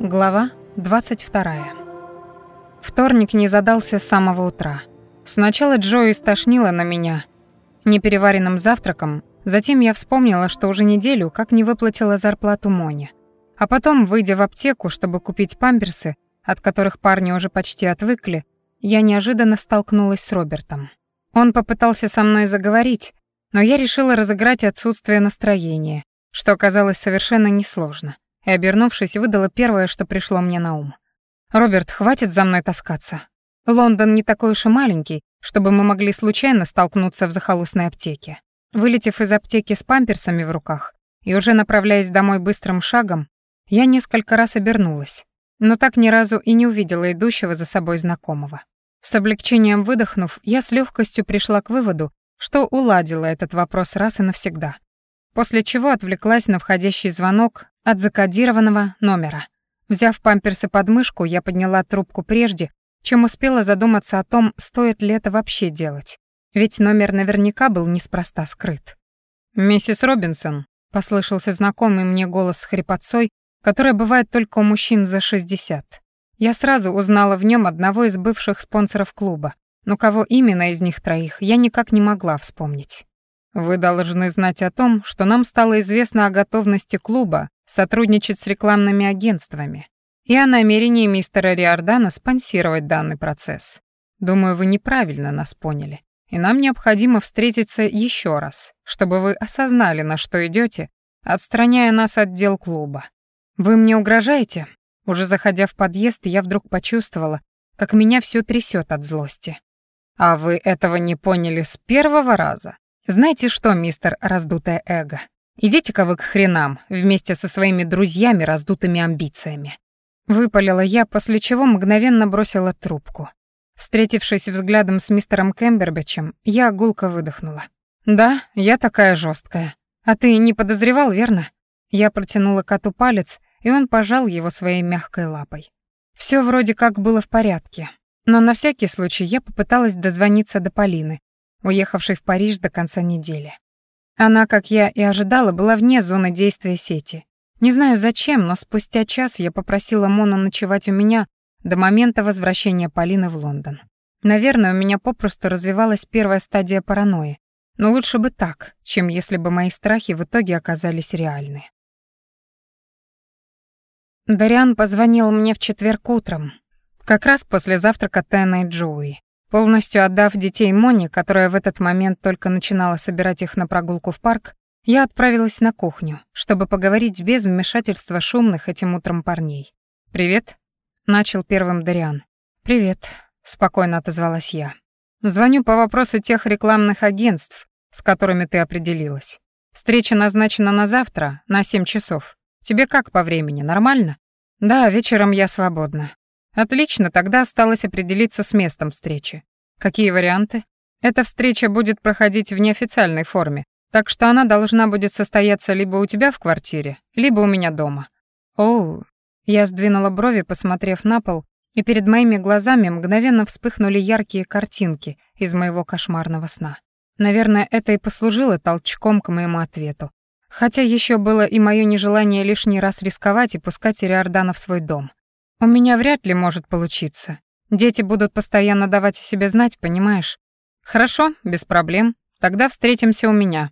Глава 22. Вторник не задался с самого утра. Сначала Джои стошнила на меня непереваренным завтраком, затем я вспомнила, что уже неделю как не выплатила зарплату Моне. А потом, выйдя в аптеку, чтобы купить памперсы, от которых парни уже почти отвыкли, я неожиданно столкнулась с Робертом. Он попытался со мной заговорить, но я решила разыграть отсутствие настроения, что оказалось совершенно несложно и, обернувшись, выдала первое, что пришло мне на ум. «Роберт, хватит за мной таскаться. Лондон не такой уж и маленький, чтобы мы могли случайно столкнуться в захолустной аптеке». Вылетев из аптеки с памперсами в руках и уже направляясь домой быстрым шагом, я несколько раз обернулась, но так ни разу и не увидела идущего за собой знакомого. С облегчением выдохнув, я с легкостью пришла к выводу, что уладила этот вопрос раз и навсегда. После чего отвлеклась на входящий звонок от закодированного номера. Взяв памперсы под мышку, я подняла трубку прежде, чем успела задуматься о том, стоит ли это вообще делать. Ведь номер наверняка был неспроста скрыт. «Миссис Робинсон», — послышался знакомый мне голос с хрипотцой, которая бывает только у мужчин за 60. Я сразу узнала в нем одного из бывших спонсоров клуба, но кого именно из них троих, я никак не могла вспомнить. «Вы должны знать о том, что нам стало известно о готовности клуба сотрудничать с рекламными агентствами и о намерении мистера Риордана спонсировать данный процесс. Думаю, вы неправильно нас поняли, и нам необходимо встретиться еще раз, чтобы вы осознали, на что идете, отстраняя нас от дел клуба. Вы мне угрожаете? Уже заходя в подъезд, я вдруг почувствовала, как меня все трясет от злости. А вы этого не поняли с первого раза? Знаете что, мистер раздутое эго? Идите-ка вы к хренам вместе со своими друзьями раздутыми амбициями. Выпалила я, после чего мгновенно бросила трубку. Встретившись взглядом с мистером Кембербичем, я гулко выдохнула. «Да, я такая жесткая. А ты не подозревал, верно?» Я протянула коту палец, и он пожал его своей мягкой лапой. Все вроде как было в порядке, но на всякий случай я попыталась дозвониться до Полины, уехавшей в Париж до конца недели. Она, как я и ожидала, была вне зоны действия сети. Не знаю зачем, но спустя час я попросила Мону ночевать у меня до момента возвращения Полины в Лондон. Наверное, у меня попросту развивалась первая стадия паранойи, но лучше бы так, чем если бы мои страхи в итоге оказались реальны. Дариан позвонил мне в четверг утром, как раз после завтрака Тэна и Джоуи. Полностью отдав детей Моне, которая в этот момент только начинала собирать их на прогулку в парк, я отправилась на кухню, чтобы поговорить без вмешательства шумных этим утром парней. «Привет», — начал первым Дариан. «Привет», — спокойно отозвалась я. «Звоню по вопросу тех рекламных агентств, с которыми ты определилась. Встреча назначена на завтра, на 7 часов. Тебе как по времени, нормально?» «Да, вечером я свободна. Отлично, тогда осталось определиться с местом встречи. Какие варианты? Эта встреча будет проходить в неофициальной форме, так что она должна будет состояться либо у тебя в квартире, либо у меня дома. Оу. Я сдвинула брови, посмотрев на пол, и перед моими глазами мгновенно вспыхнули яркие картинки из моего кошмарного сна. Наверное, это и послужило толчком к моему ответу. Хотя еще было и мое нежелание лишний раз рисковать и пускать Ириордана в свой дом. У меня вряд ли может получиться. Дети будут постоянно давать о себе знать, понимаешь? Хорошо, без проблем. Тогда встретимся у меня.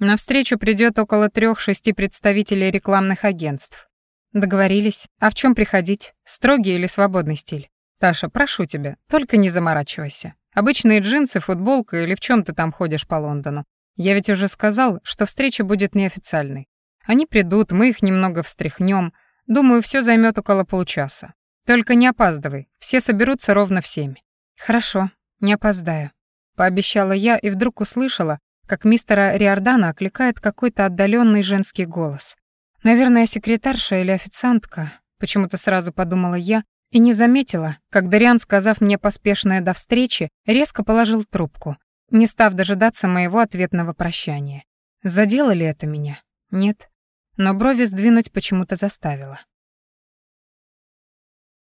На встречу придет около трех-шести представителей рекламных агентств. Договорились. А в чем приходить? Строгий или свободный стиль? Таша, прошу тебя, только не заморачивайся. Обычные джинсы, футболка или в чем ты там ходишь по Лондону. Я ведь уже сказал, что встреча будет неофициальной. Они придут, мы их немного встряхнем, Думаю, все займет около получаса. Только не опаздывай, все соберутся ровно в семь. Хорошо, не опоздаю. Пообещала я и вдруг услышала, как мистера Риордана окликает какой-то отдаленный женский голос. Наверное, секретарша или официантка, почему-то сразу подумала я и не заметила, как Дариан, сказав мне поспешное до встречи, резко положил трубку, не став дожидаться моего ответного прощания. Задело ли это меня? Нет но брови сдвинуть почему-то заставила.